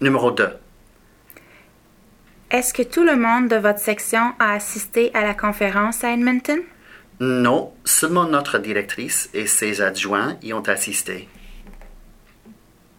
Numéro 2. Est-ce que tout le monde de votre section a assisté à la conférence à Edmonton? Non, seulement notre directrice et ses adjoints y ont assisté.